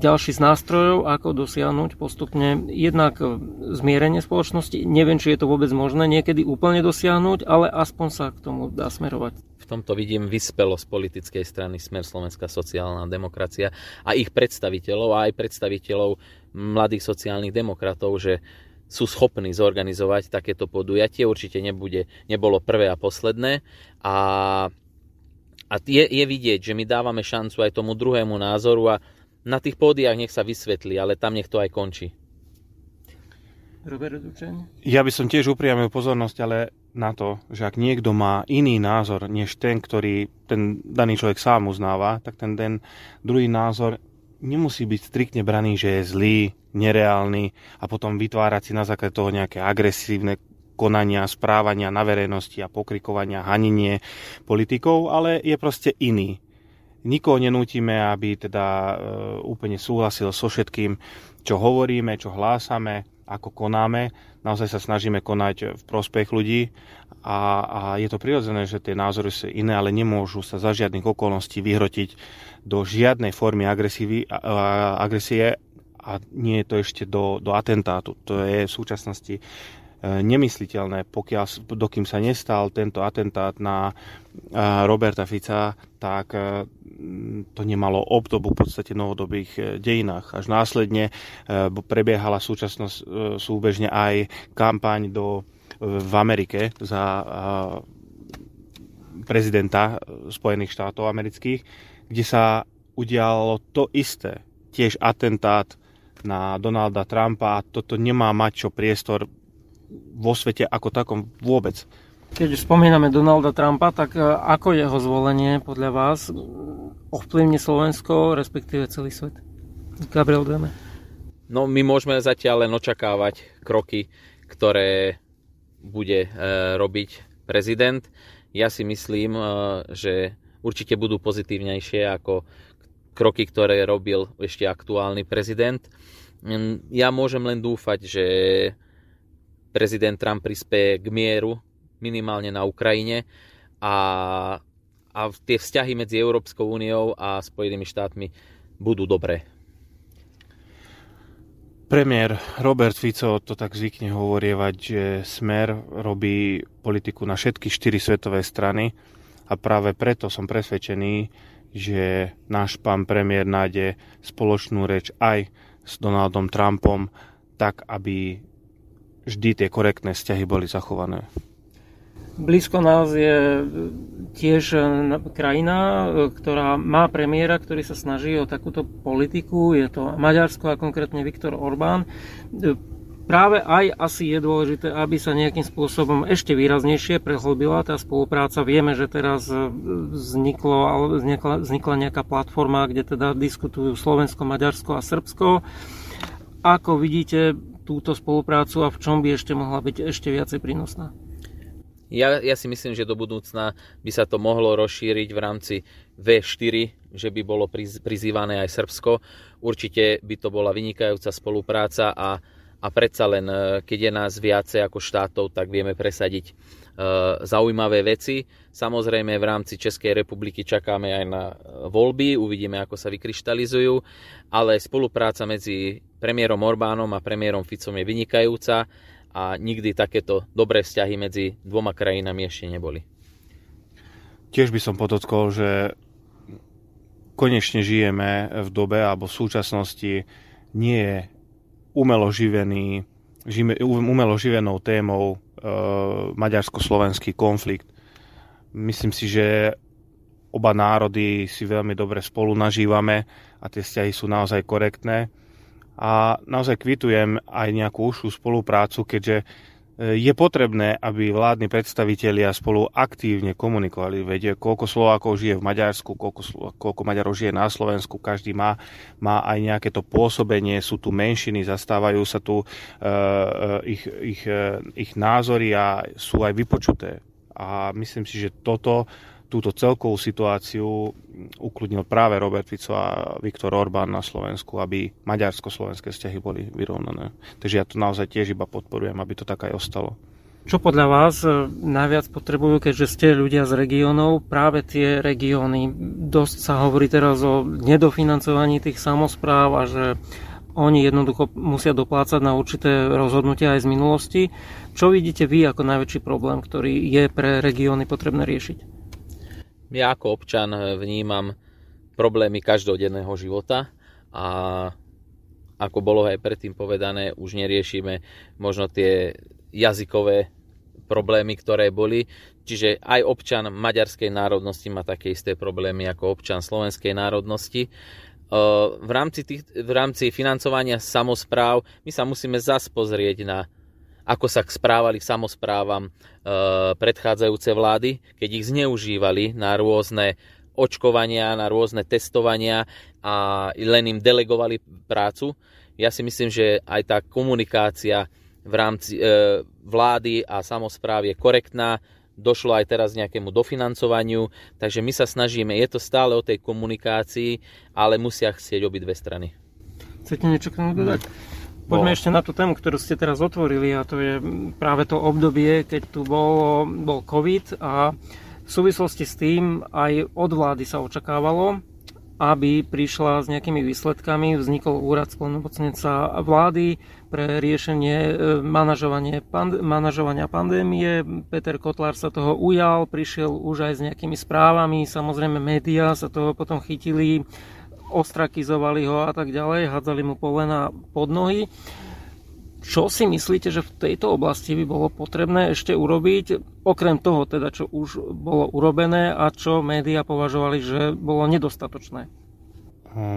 ďalší z nástrojov, ako dosiahnuť postupne jednak zmierenie spoločnosti. Neviem, či je to vôbec možné niekedy úplne dosiahnuť, ale aspoň sa k tomu dá smerovať. V tomto vidím vyspelosť politickej strany Smer Slovenská sociálna demokracia a ich predstaviteľov a aj predstaviteľov mladých sociálnych demokratov, že sú schopní zorganizovať takéto podujatie. Určite nebude, nebolo prvé a posledné. A, a je, je vidieť, že my dávame šancu aj tomu druhému názoru a na tých pódiách nech sa vysvetlí, ale tam nech to aj končí. Robert Ja by som tiež upriamil pozornosť, ale na to, že ak niekto má iný názor, než ten, ktorý ten daný človek sám uznáva, tak ten, ten druhý názor nemusí byť striktne braný, že je zlý, nereálny a potom vytvárať si na základe toho nejaké agresívne konania, správania na verejnosti a pokrikovania, hanenie politikov, ale je proste iný. Nikoho nenútime, aby teda e, úplne súhlasil so všetkým, čo hovoríme, čo hlásame, ako konáme. Naozaj sa snažíme konať v prospech ľudí a, a je to prirodzené, že tie názory sú iné, ale nemôžu sa za žiadnych okolností vyhrotiť do žiadnej formy agresie a nie je to ešte do, do atentátu. To je v súčasnosti e, nemysliteľné, pokiaľ, dokým sa nestal tento atentát na e, Roberta Fica, tak e, to nemalo obdobu v podstate novodobých dejinách. Až následne prebiehala súčasnosť súbežne aj kampaň do, v Amerike za prezidenta Spojených štátov amerických, kde sa udialo to isté tiež atentát na Donalda Trumpa a toto nemá mať čo priestor vo svete ako takom vôbec. Keď spomíname Donalda Trumpa, tak e, ako jeho zvolenie podľa vás ovplyvne Slovensko, respektíve celý svet? Gabriel Deme. No my môžeme zatiaľ len očakávať kroky, ktoré bude e, robiť prezident. Ja si myslím, e, že určite budú pozitívnejšie ako kroky, ktoré robil ešte aktuálny prezident. Mm, ja môžem len dúfať, že prezident Trump prispieje k mieru minimálne na Ukrajine a, a tie vzťahy medzi Európskou úniou a Spojenými štátmi budú dobré. Premiér Robert Fico to tak zvykne hovorievať, že Smer robí politiku na všetky štyri svetové strany a práve preto som presvedčený, že náš pán premiér nájde spoločnú reč aj s Donaldom Trumpom, tak aby vždy tie korektné vzťahy boli zachované. Blízko nás je tiež krajina, ktorá má premiéra, ktorý sa snaží o takúto politiku. Je to Maďarsko a konkrétne Viktor Orbán. Práve aj asi je dôležité, aby sa nejakým spôsobom ešte výraznejšie prehlbila tá spolupráca. Vieme, že teraz vzniklo, vznikla, vznikla nejaká platforma, kde teda diskutujú Slovensko, Maďarsko a Srbsko. Ako vidíte túto spoluprácu a v čom by ešte mohla byť ešte viacej prínosná? Ja, ja si myslím, že do budúcna by sa to mohlo rozšíriť v rámci V4, že by bolo prizývané aj Srbsko. Určite by to bola vynikajúca spolupráca a, a predsa len, e, keď je nás viacej ako štátov, tak vieme presadiť uh, zaujímavé veci. Samozrejme v rámci Českej republiky čakáme aj na voľby, uvidíme, ako sa vykryštalizujú, ale spolupráca medzi premiérom Orbánom a premiérom Ficom je vynikajúca a nikdy takéto dobré vzťahy medzi dvoma krajinami ešte neboli. Tiež by som podotkol, že konečne žijeme v dobe alebo v súčasnosti nie je umelo živený, umelo živenou témou e, maďarsko-slovenský konflikt. Myslím si, že oba národy si veľmi dobre spolu nažívame a tie vzťahy sú naozaj korektné a naozaj kvitujem aj nejakú užšiu spoluprácu, keďže e, je potrebné, aby vládni predstavitelia spolu aktívne komunikovali. Veď koľko Slovákov žije v Maďarsku, koľko, koľko Maďarov žije na Slovensku, každý má, má aj nejaké to pôsobenie, sú tu menšiny, zastávajú sa tu uh, ich, ich, ich názory a sú aj vypočuté. A myslím si, že toto túto celkovú situáciu ukludnil práve Robert Fico a Viktor Orbán na Slovensku, aby maďarsko-slovenské vzťahy boli vyrovnané. Takže ja to naozaj tiež iba podporujem, aby to tak aj ostalo. Čo podľa vás e, najviac potrebujú, keďže ste ľudia z regiónov, práve tie regióny? Dosť sa hovorí teraz o nedofinancovaní tých samozpráv a že oni jednoducho musia doplácať na určité rozhodnutia aj z minulosti. Čo vidíte vy ako najväčší problém, ktorý je pre regióny potrebné riešiť? Ja ako občan vnímam problémy každodenného života a ako bolo aj predtým povedané, už neriešime možno tie jazykové problémy, ktoré boli. Čiže aj občan maďarskej národnosti má také isté problémy ako občan slovenskej národnosti. V rámci, tých, v rámci financovania samozpráv my sa musíme zase pozrieť na ako sa správali k samozprávam e, predchádzajúce vlády, keď ich zneužívali na rôzne očkovania, na rôzne testovania a len im delegovali prácu. Ja si myslím, že aj tá komunikácia v rámci e, vlády a samozpráv je korektná, došlo aj teraz nejakému dofinancovaniu, takže my sa snažíme, je to stále o tej komunikácii, ale musia chcieť obidve strany. Chcete niečo k tomu dodať? Poďme ešte na tú tému, ktorú ste teraz otvorili a to je práve to obdobie, keď tu bol, bol COVID a v súvislosti s tým aj od vlády sa očakávalo, aby prišla s nejakými výsledkami. Vznikol úrad splnomocnenca vlády pre riešenie e, manažovania, pand- manažovania pandémie. Peter Kotlár sa toho ujal, prišiel už aj s nejakými správami. Samozrejme médiá sa toho potom chytili ostrakizovali ho a tak ďalej, hádzali mu polena pod nohy. Čo si myslíte, že v tejto oblasti by bolo potrebné ešte urobiť, okrem toho teda, čo už bolo urobené a čo médiá považovali, že bolo nedostatočné?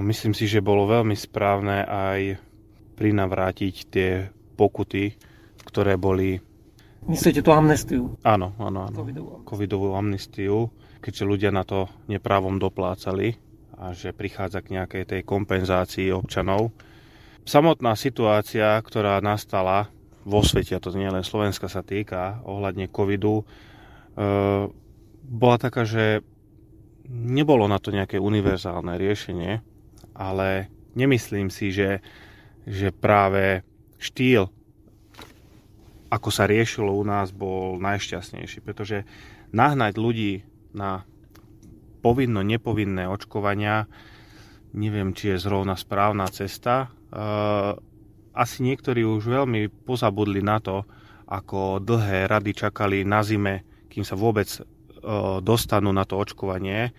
Myslím si, že bolo veľmi správne aj prinavrátiť tie pokuty, ktoré boli... Myslíte tú amnestiu? Áno, áno, áno. Covidovú. Covidovú amnestiu, keďže ľudia na to neprávom doplácali a že prichádza k nejakej tej kompenzácii občanov. Samotná situácia, ktorá nastala vo svete, a to nie len Slovenska sa týka, ohľadne covidu, e, bola taká, že nebolo na to nejaké univerzálne riešenie, ale nemyslím si, že, že práve štýl, ako sa riešilo u nás, bol najšťastnejší, pretože nahnať ľudí na povinno nepovinné očkovania, neviem, či je zrovna správna cesta. E, asi niektorí už veľmi pozabudli na to, ako dlhé rady čakali na zime, kým sa vôbec dostanú na to očkovanie.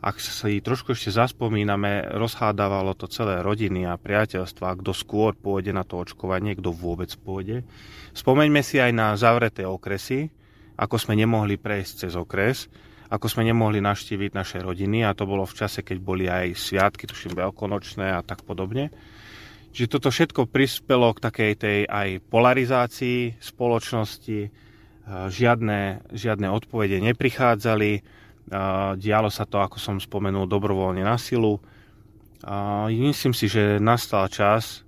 Ak si trošku ešte zaspomíname, rozhádavalo to celé rodiny a priateľstva, kto skôr pôjde na to očkovanie, kto vôbec pôjde. Spomeňme si aj na zavreté okresy, ako sme nemohli prejsť cez okres, ako sme nemohli navštíviť naše rodiny a to bolo v čase, keď boli aj sviatky, tuším veľkonočné a tak podobne. Čiže toto všetko prispelo k takej tej aj polarizácii spoločnosti, žiadne, žiadne odpovede neprichádzali, dialo sa to, ako som spomenul, dobrovoľne na silu. Myslím si, že nastal čas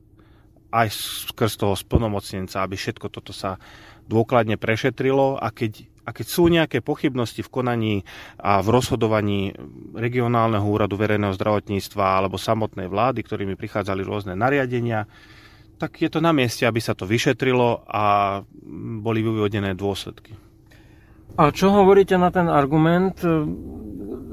aj skrz toho splnomocnenca, aby všetko toto sa dôkladne prešetrilo a keď, a keď sú nejaké pochybnosti v konaní a v rozhodovaní regionálneho úradu verejného zdravotníctva alebo samotnej vlády, ktorými prichádzali rôzne nariadenia, tak je to na mieste, aby sa to vyšetrilo a boli vyvodené dôsledky. A čo hovoríte na ten argument e,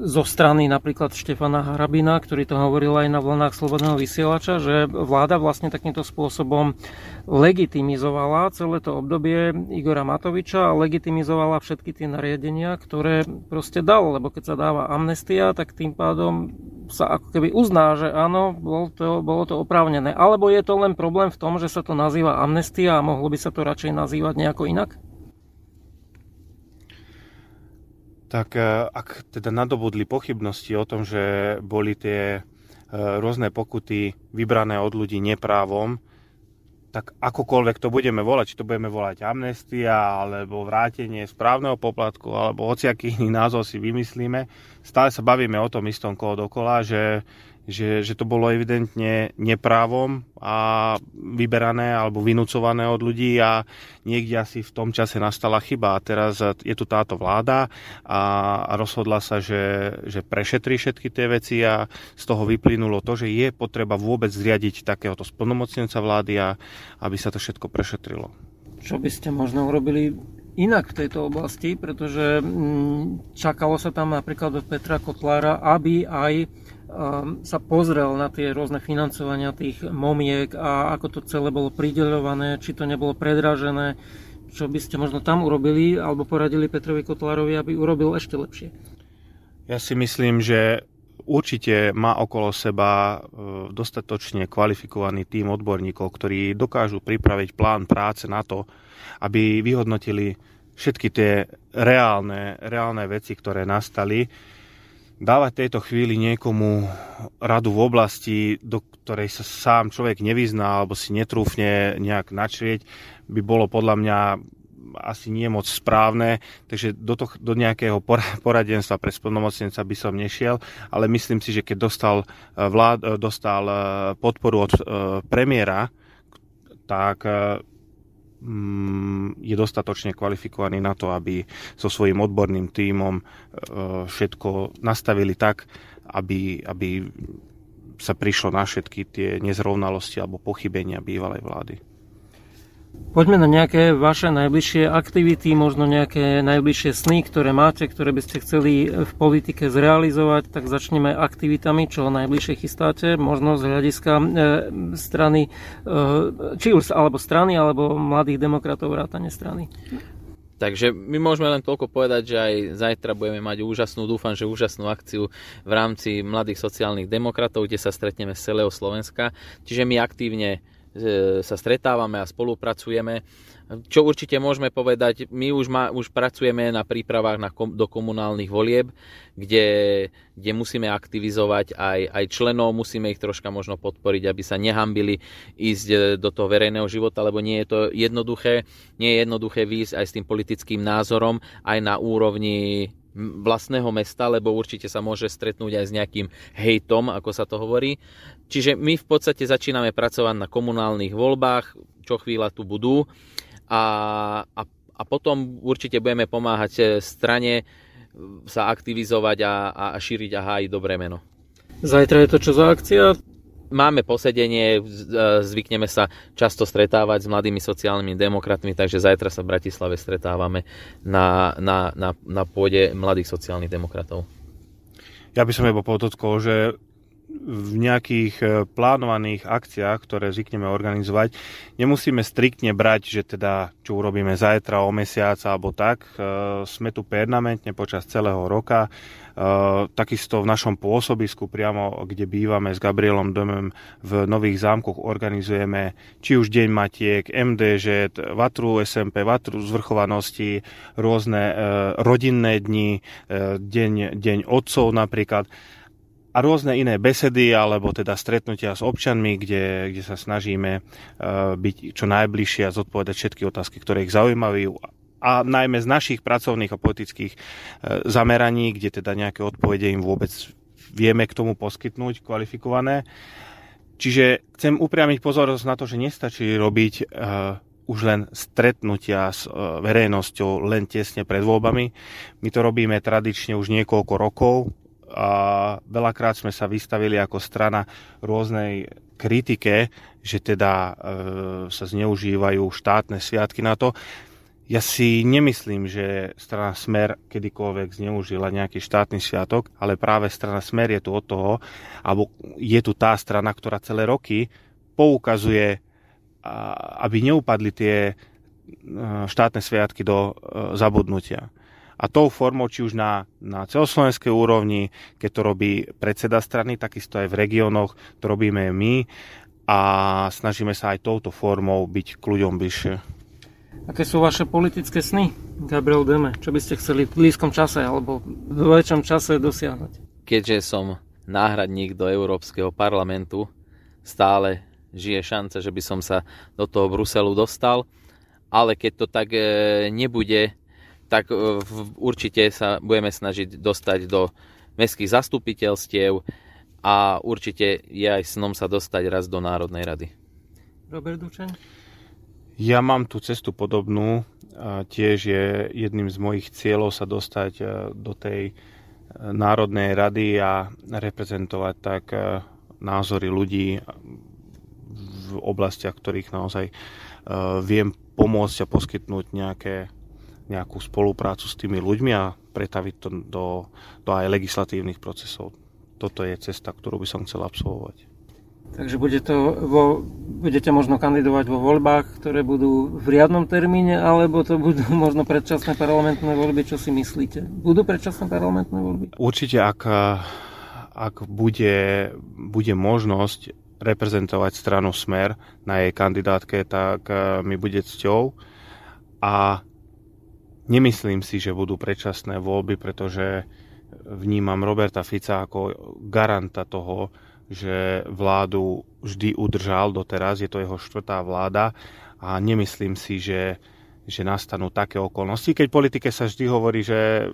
zo strany napríklad Štefana Harabina, ktorý to hovoril aj na vlnách Slobodného vysielača, že vláda vlastne takýmto spôsobom legitimizovala celé to obdobie Igora Matoviča a legitimizovala všetky tie nariadenia, ktoré proste dal, lebo keď sa dáva amnestia, tak tým pádom sa ako keby uzná, že áno, bolo to, bolo to oprávnené. Alebo je to len problém v tom, že sa to nazýva amnestia a mohlo by sa to radšej nazývať nejako inak? Tak e, ak teda nadobudli pochybnosti o tom, že boli tie e, rôzne pokuty vybrané od ľudí neprávom, tak akokoľvek to budeme volať, či to budeme volať amnestia, alebo vrátenie správneho poplatku, alebo hociaký iný názov si vymyslíme, stále sa bavíme o tom istom kolo dokola, že že, že to bolo evidentne neprávom a vyberané alebo vynúcované od ľudí a niekde asi v tom čase nastala chyba. A teraz je tu táto vláda a, a rozhodla sa, že, že prešetrí všetky tie veci a z toho vyplynulo to, že je potreba vôbec zriadiť takéhoto splnomocnenca vlády a aby sa to všetko prešetrilo. Čo by ste možno urobili inak v tejto oblasti, pretože mm, čakalo sa tam napríklad od Petra Kotlára, aby aj Ehm, sa pozrel na tie rôzne financovania tých momiek a ako to celé bolo prideľované, či to nebolo predražené, čo by ste možno tam urobili alebo poradili Petrovi Kotlárovi, aby urobil ešte lepšie? Ja si myslím, že určite má okolo seba e, dostatočne kvalifikovaný tým odborníkov, ktorí dokážu pripraviť plán práce na to, aby vyhodnotili všetky tie reálne, reálne veci, ktoré nastali. Dávať tejto chvíli niekomu radu v oblasti, do ktorej sa sám človek nevyzná alebo si netrúfne nejak načrieť, by bolo podľa mňa asi nie moc správne, takže do, to, do nejakého poradenstva pre splnomocnenca by som nešiel, ale myslím si, že keď dostal, eh, vlád, eh, dostal eh, podporu od premiéra, tak je dostatočne kvalifikovaný na to, aby so svojím odborným tímom e, všetko nastavili tak, aby, aby sa prišlo na všetky tie nezrovnalosti alebo pochybenia bývalej vlády. Poďme na nejaké vaše najbližšie aktivity, možno nejaké najbližšie sny, ktoré máte, ktoré by ste chceli v politike zrealizovať, tak začneme aktivitami, čo najbližšie chystáte, možno z hľadiska e, strany, e, či už alebo strany, alebo mladých demokratov vrátane strany. Takže my môžeme len toľko povedať, že aj zajtra budeme mať úžasnú, dúfam, že úžasnú akciu v rámci Mladých sociálnych demokratov, kde sa stretneme z celého Slovenska. Čiže my aktívne sa stretávame a spolupracujeme. Čo určite môžeme povedať, my už, ma, už pracujeme na prípravách na kom, do komunálnych volieb, kde, kde musíme aktivizovať aj, aj členov, musíme ich troška možno podporiť, aby sa nehambili ísť e, do toho verejného života, lebo nie je to jednoduché. Nie je jednoduché výjsť aj s tým politickým názorom, aj na úrovni vlastného mesta, lebo určite sa môže stretnúť aj s nejakým hejtom, ako sa to hovorí. Čiže my v podstate začíname pracovať na komunálnych voľbách, čo chvíľa tu budú a, a, a potom určite budeme pomáhať eh, strane sa aktivizovať a, a šíriť a hájiť dobré meno. Zajtra je to čo za akcia? Máme posedenie, e, zvykneme sa často stretávať s mladými sociálnymi demokratmi, takže zajtra sa v Bratislave stretávame na, na, na, na pôde mladých sociálnych demokratov. Ja by som iba podotkol, že v nejakých e, plánovaných akciách, ktoré zvykneme organizovať, nemusíme striktne brať, že teda čo urobíme zajtra, o mesiac alebo tak. E, sme tu permanentne počas celého roka. E, takisto v našom pôsobisku, priamo kde bývame s Gabrielom Domem v Nových zámkoch organizujeme či už Deň Matiek, MDŽ, Vatru SMP, Vatru zvrchovanosti, rôzne rodinné dni, deň, deň otcov napríklad a rôzne iné besedy alebo teda stretnutia s občanmi, kde, kde sa snažíme byť čo najbližšie a zodpovedať všetky otázky, ktoré ich zaujímajú a najmä z našich pracovných a politických uh, zameraní, kde teda nejaké odpovede im vôbec vieme k tomu poskytnúť kvalifikované. Čiže chcem upriamiť pozornosť na to, že nestačí robiť uh, už len stretnutia s verejnosťou len tesne pred voľbami. My to robíme tradične už niekoľko rokov, a veľakrát sme sa vystavili ako strana rôznej kritike, že teda e, sa zneužívajú štátne sviatky na to. Ja si nemyslím, že strana Smer kedykoľvek zneužila nejaký štátny sviatok, ale práve strana Smer je tu od toho, alebo je tu tá strana, ktorá celé roky poukazuje, aby neupadli tie e, štátne sviatky do e, zabudnutia a tou formou, či už na, na celoslovenskej úrovni, keď to robí predseda strany, takisto aj v regiónoch, to robíme my a snažíme sa aj touto formou byť k ľuďom bližšie. Aké sú vaše politické sny, Gabriel Deme? Čo by ste chceli v blízkom čase alebo v väčšom čase dosiahnuť? Keďže som náhradník do Európskeho parlamentu, stále žije šanca, že by som sa do toho Bruselu dostal, ale keď to tak e, nebude, tak e, určite sa budeme snažiť dostať do mestských zastupiteľstiev a určite je aj snom sa dostať raz do Národnej rady. Robert Dučen? Ja mám tú cestu podobnú. Tiež je jedným z mojich cieľov sa dostať e, do tej e, Národnej rady a reprezentovať tak názory ľudí v oblastiach, ktorých naozaj viem pomôcť a poskytnúť nejaké nejakú spoluprácu s tými ľuďmi a pretaviť to do, do aj legislatívnych procesov. Toto je cesta, ktorú by som chcel absolvovať. Takže bude to vo, budete možno kandidovať vo voľbách, ktoré budú v riadnom termíne, alebo to budú možno predčasné parlamentné voľby, čo si myslíte? Budú predčasné parlamentné voľby? Určite, ak, ak bude, bude možnosť reprezentovať stranu Smer na jej kandidátke, tak mi bude cťou. A Nemyslím si, že budú predčasné voľby, pretože vnímam Roberta Fica ako garanta toho, že vládu vždy udržal doteraz, je to jeho štvrtá vláda a nemyslím si, že, že nastanú také okolnosti. Keď v politike sa vždy hovorí, že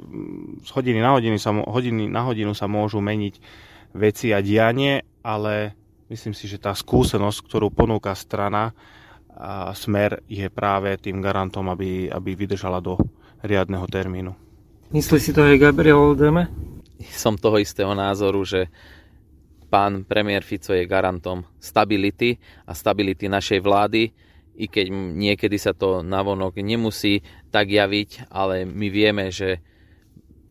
z hodiny na hodinu sa, hodiny na hodinu sa môžu meniť veci a dianie, ale myslím si, že tá skúsenosť, ktorú ponúka strana a smer je práve tým garantom, aby, aby vydržala do riadneho termínu. Myslí si to aj Gabriel Deme? Som toho istého názoru, že pán premiér Fico je garantom stability a stability našej vlády, i keď niekedy sa to navonok nemusí tak javiť, ale my vieme, že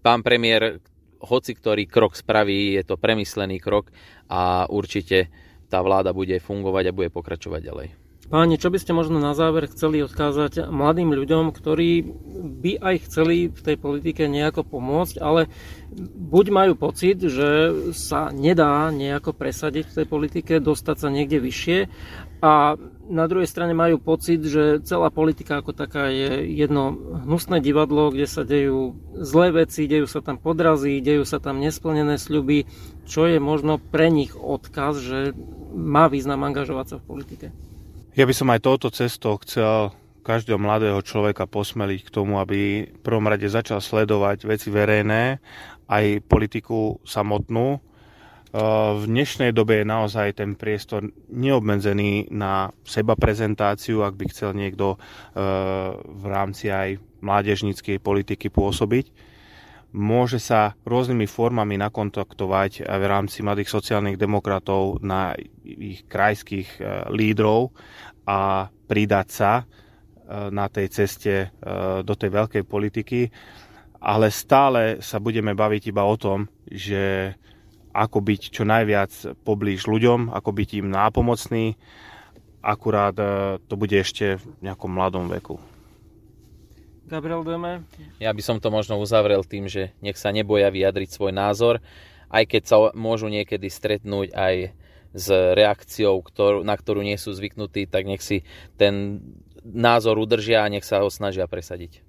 pán premiér hoci ktorý krok spraví, je to premyslený krok a určite tá vláda bude fungovať a bude pokračovať ďalej. Páni, čo by ste možno na záver chceli odkázať mladým ľuďom, ktorí by aj chceli v tej politike nejako pomôcť, ale buď majú pocit, že sa nedá nejako presadiť v tej politike, dostať sa niekde vyššie a na druhej strane majú pocit, že celá politika ako taká je jedno hnusné divadlo, kde sa dejú zlé veci, dejú sa tam podrazy, dejú sa tam nesplnené sľuby, čo je možno pre nich odkaz, že má význam angažovať sa v politike. Ja by som aj touto cestou chcel každého mladého človeka posmeliť k tomu, aby v prvom rade začal sledovať veci verejné, aj politiku samotnú. V dnešnej dobe je naozaj ten priestor neobmedzený na seba prezentáciu, ak by chcel niekto v rámci aj mládežníckej politiky pôsobiť. Môže sa rôznymi formami nakontaktovať aj v rámci mladých sociálnych demokratov na ich krajských lídrov a pridať sa e, na tej ceste do tej veľkej politiky, ale stále sa budeme baviť iba o tom, že ako byť čo najviac poblíž ľuďom, ako byť im nápomocný, akurát to bude ešte v nejakom mladom veku. Gabriel Deme? Ja by som to možno uzavrel tým, že nech sa neboja vyjadriť svoj názor, aj keď sa môžu niekedy stretnúť aj s reakciou, ktorú, na ktorú nie sú zvyknutí, tak nech si ten názor udržia a nech sa ho snažia presadiť.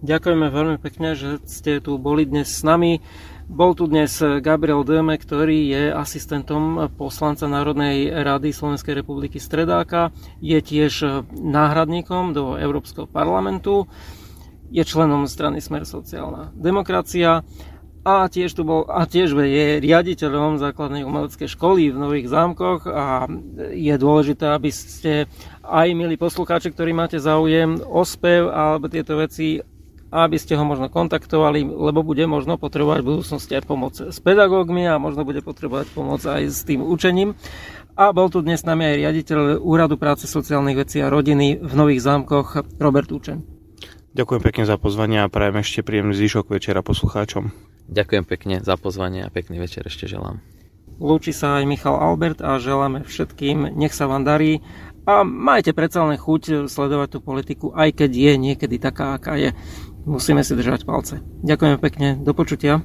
Ďakujeme veľmi pekne, že ste tu boli dnes s nami. Bol tu dnes Gabriel Döme, ktorý je asistentom poslanca Národnej rady Slovenskej republiky Stredáka. Je tiež náhradníkom do Európskeho parlamentu. Je členom strany Smer sociálna demokracia a tiež, tu bol, a tiež je riaditeľom základnej umeleckej školy v Nových zámkoch a je dôležité, aby ste aj milí poslucháči, ktorí máte záujem o spev alebo tieto veci, aby ste ho možno kontaktovali, lebo bude možno potrebovať v budúcnosti aj pomoc s pedagógmi a možno bude potrebovať pomoc aj s tým učením. A bol tu dnes s nami aj riaditeľ Úradu práce sociálnych vecí a rodiny v Nových zámkoch Robert Učen. Ďakujem pekne za pozvanie a prajem ešte príjemný zvyšok večera poslucháčom. Ďakujem pekne za pozvanie a pekný večer ešte želám. Lúči sa aj Michal Albert a želáme všetkým, nech sa vám darí a majte predsa len chuť sledovať tú politiku, aj keď je niekedy taká, aká je. Musíme si držať palce. Ďakujem pekne, do počutia.